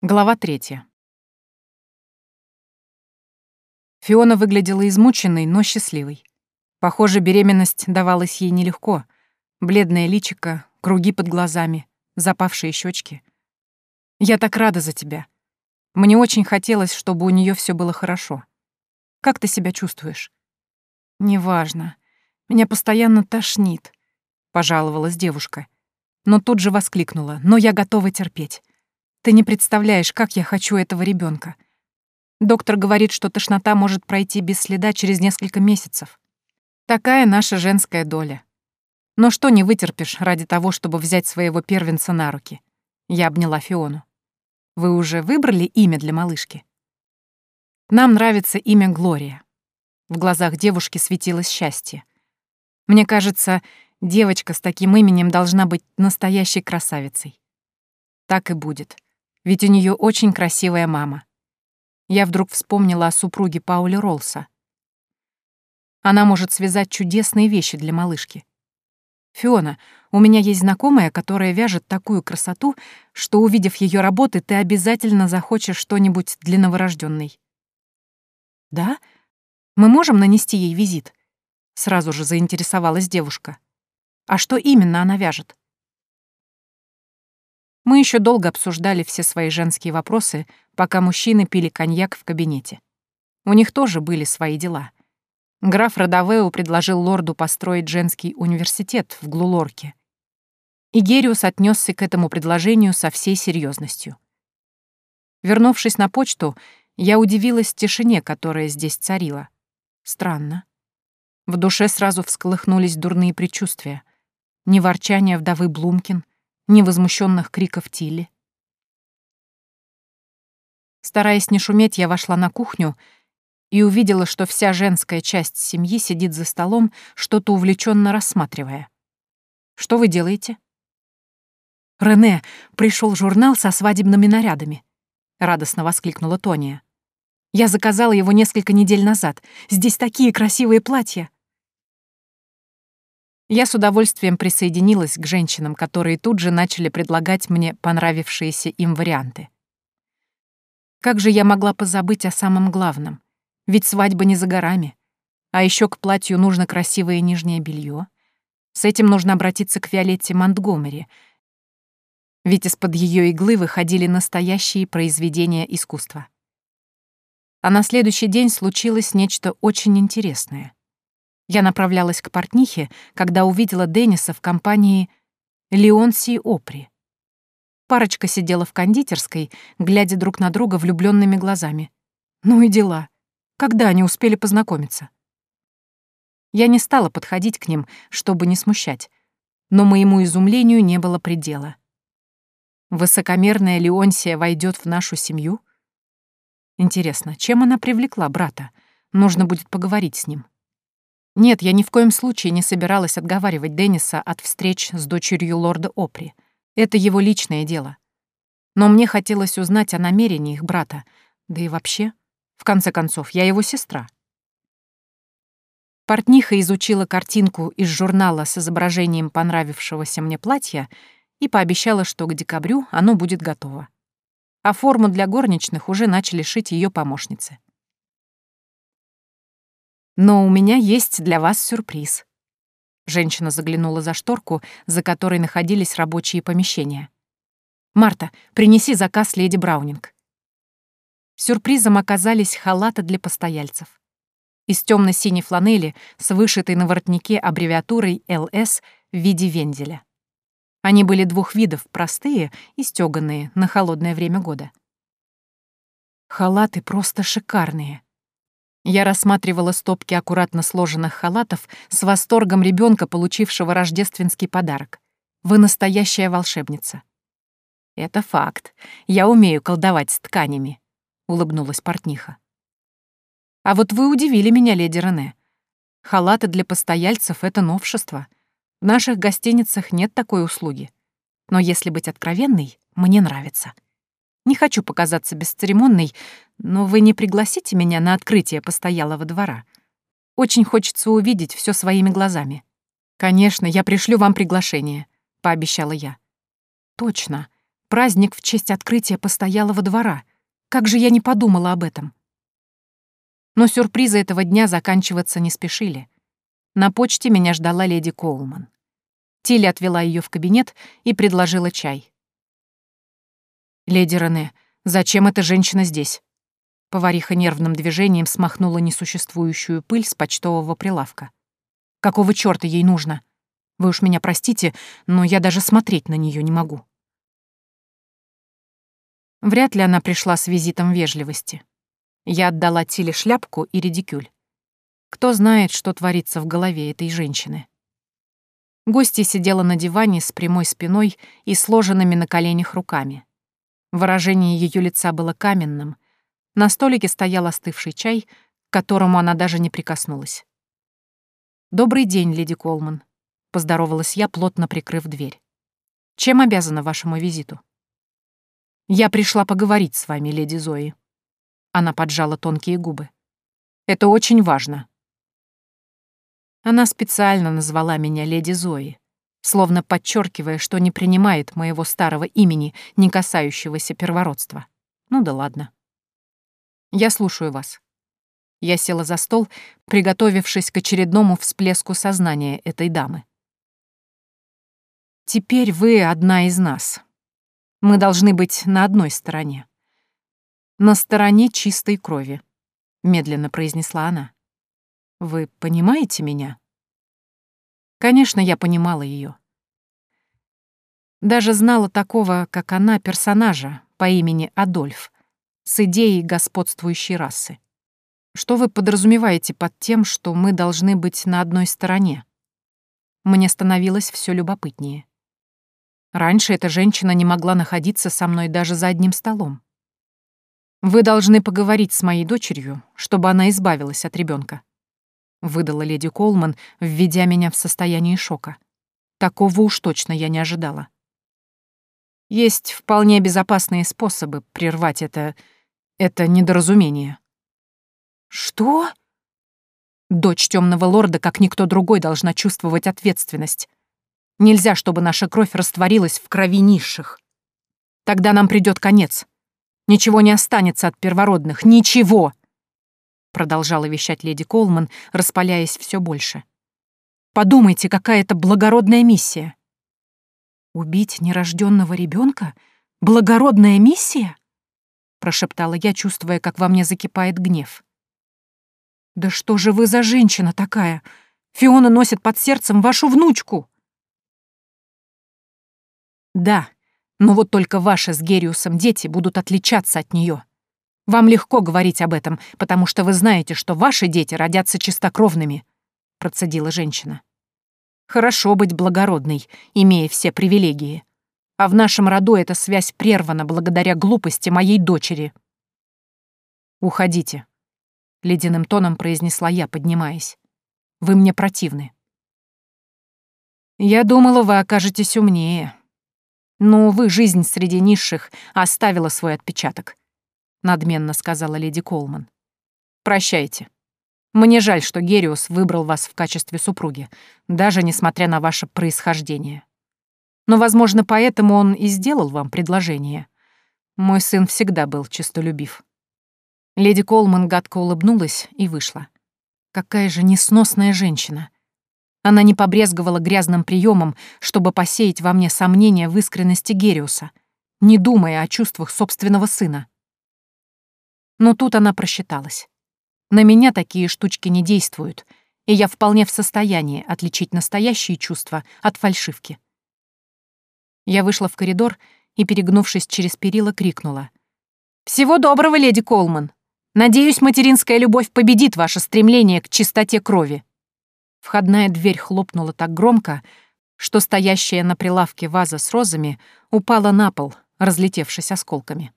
Глава третья. Фиона выглядела измученной, но счастливой. Похоже, беременность давалась ей нелегко. Бледное личико, круги под глазами, запавшие щечки. «Я так рада за тебя. Мне очень хотелось, чтобы у нее все было хорошо. Как ты себя чувствуешь?» «Неважно. Меня постоянно тошнит», — пожаловалась девушка. Но тут же воскликнула. «Но я готова терпеть. Ты не представляешь, как я хочу этого ребенка. Доктор говорит, что тошнота может пройти без следа через несколько месяцев. Такая наша женская доля. Но что не вытерпишь ради того, чтобы взять своего первенца на руки? Я обняла Фиону. Вы уже выбрали имя для малышки? Нам нравится имя Глория. В глазах девушки светилось счастье. Мне кажется, девочка с таким именем должна быть настоящей красавицей. Так и будет ведь у нее очень красивая мама. Я вдруг вспомнила о супруге Пауля Ролса. Она может связать чудесные вещи для малышки. Фиона, у меня есть знакомая, которая вяжет такую красоту, что, увидев ее работы, ты обязательно захочешь что-нибудь для новорожденной. Да? Мы можем нанести ей визит? Сразу же заинтересовалась девушка. А что именно она вяжет? Мы еще долго обсуждали все свои женские вопросы, пока мужчины пили коньяк в кабинете. У них тоже были свои дела. Граф Родовео предложил лорду построить женский университет в Глулорке. И Гериус отнесся к этому предложению со всей серьезностью. Вернувшись на почту, я удивилась тишине, которая здесь царила. Странно. В душе сразу всколыхнулись дурные предчувствия. Ни ворчания вдовы Блумкин, ни возмущенных криков Тилли. Стараясь не шуметь, я вошла на кухню и увидела, что вся женская часть семьи сидит за столом, что-то увлеченно рассматривая. «Что вы делаете?» «Рене, пришел журнал со свадебными нарядами», — радостно воскликнула Тония. «Я заказала его несколько недель назад. Здесь такие красивые платья!» Я с удовольствием присоединилась к женщинам, которые тут же начали предлагать мне понравившиеся им варианты. Как же я могла позабыть о самом главном? Ведь свадьба не за горами. А еще к платью нужно красивое нижнее белье. С этим нужно обратиться к Виолетте Монтгомери, ведь из-под ее иглы выходили настоящие произведения искусства. А на следующий день случилось нечто очень интересное. Я направлялась к портнихе, когда увидела Денниса в компании Леонсии Опри. Парочка сидела в кондитерской, глядя друг на друга влюбленными глазами. Ну и дела. Когда они успели познакомиться? Я не стала подходить к ним, чтобы не смущать, но моему изумлению не было предела. Высокомерная Леонсия войдет в нашу семью? Интересно, чем она привлекла брата? Нужно будет поговорить с ним. Нет, я ни в коем случае не собиралась отговаривать Денниса от встреч с дочерью лорда Опри. Это его личное дело. Но мне хотелось узнать о намерении их брата. Да и вообще, в конце концов, я его сестра. Портниха изучила картинку из журнала с изображением понравившегося мне платья и пообещала, что к декабрю оно будет готово. А форму для горничных уже начали шить ее помощницы. Но у меня есть для вас сюрприз». Женщина заглянула за шторку, за которой находились рабочие помещения. «Марта, принеси заказ леди Браунинг». Сюрпризом оказались халаты для постояльцев. Из темно синей фланели с вышитой на воротнике аббревиатурой «ЛС» в виде венделя. Они были двух видов, простые и стёганые на холодное время года. Халаты просто шикарные. Я рассматривала стопки аккуратно сложенных халатов с восторгом ребенка, получившего рождественский подарок. Вы настоящая волшебница. Это факт. Я умею колдовать с тканями, улыбнулась портниха. А вот вы удивили меня, леди Рене. Халаты для постояльцев — это новшество. В наших гостиницах нет такой услуги. Но если быть откровенной, мне нравится. Не хочу показаться бесцеремонной, но вы не пригласите меня на открытие постоялого двора? Очень хочется увидеть все своими глазами. Конечно, я пришлю вам приглашение, пообещала я. Точно. Праздник в честь открытия постоялого двора. Как же я не подумала об этом. Но сюрпризы этого дня заканчиваться не спешили. На почте меня ждала леди Коулман. Тилли отвела ее в кабинет и предложила чай. «Леди Рене, зачем эта женщина здесь?» Повариха нервным движением смахнула несуществующую пыль с почтового прилавка. «Какого чёрта ей нужно? Вы уж меня простите, но я даже смотреть на нее не могу». Вряд ли она пришла с визитом вежливости. Я отдала Тиле шляпку и редикюль. Кто знает, что творится в голове этой женщины. Гостья сидела на диване с прямой спиной и сложенными на коленях руками. Выражение ее лица было каменным — на столике стоял остывший чай, к которому она даже не прикоснулась. «Добрый день, леди Колман», — поздоровалась я, плотно прикрыв дверь. «Чем обязана вашему визиту?» «Я пришла поговорить с вами, леди Зои». Она поджала тонкие губы. «Это очень важно». Она специально назвала меня леди Зои, словно подчеркивая, что не принимает моего старого имени, не касающегося первородства. Ну да ладно. Я слушаю вас. Я села за стол, приготовившись к очередному всплеску сознания этой дамы. Теперь вы одна из нас. Мы должны быть на одной стороне. На стороне чистой крови, медленно произнесла она. Вы понимаете меня? Конечно, я понимала ее. Даже знала такого, как она, персонажа по имени Адольф, с идеей господствующей расы. Что вы подразумеваете под тем, что мы должны быть на одной стороне? Мне становилось все любопытнее. Раньше эта женщина не могла находиться со мной даже за одним столом. Вы должны поговорить с моей дочерью, чтобы она избавилась от ребенка, выдала леди Колман, введя меня в состояние шока. Такого уж точно я не ожидала. Есть вполне безопасные способы прервать это это недоразумение. Что? Дочь темного лорда, как никто другой, должна чувствовать ответственность. Нельзя, чтобы наша кровь растворилась в крови низших. Тогда нам придет конец. Ничего не останется от первородных. Ничего! Продолжала вещать леди Колман, распаляясь все больше. Подумайте, какая это благородная миссия. Убить нерожденного ребенка? Благородная миссия? — прошептала я, чувствуя, как во мне закипает гнев. «Да что же вы за женщина такая? Фиона носит под сердцем вашу внучку!» «Да, но вот только ваши с Гериусом дети будут отличаться от нее. Вам легко говорить об этом, потому что вы знаете, что ваши дети родятся чистокровными», — процедила женщина. «Хорошо быть благородной, имея все привилегии а в нашем роду эта связь прервана благодаря глупости моей дочери. «Уходите», — ледяным тоном произнесла я, поднимаясь. «Вы мне противны». «Я думала, вы окажетесь умнее. Но, увы, жизнь среди низших оставила свой отпечаток», — надменно сказала леди Колман. «Прощайте. Мне жаль, что Гериус выбрал вас в качестве супруги, даже несмотря на ваше происхождение». Но, возможно, поэтому он и сделал вам предложение. Мой сын всегда был честолюбив». Леди Колман гадко улыбнулась и вышла. Какая же несносная женщина. Она не побрезговала грязным приемом, чтобы посеять во мне сомнения в искренности Гериуса, не думая о чувствах собственного сына. Но тут она просчиталась. На меня такие штучки не действуют, и я вполне в состоянии отличить настоящие чувства от фальшивки. Я вышла в коридор и, перегнувшись через перила, крикнула. «Всего доброго, леди Колман! Надеюсь, материнская любовь победит ваше стремление к чистоте крови!» Входная дверь хлопнула так громко, что стоящая на прилавке ваза с розами упала на пол, разлетевшись осколками.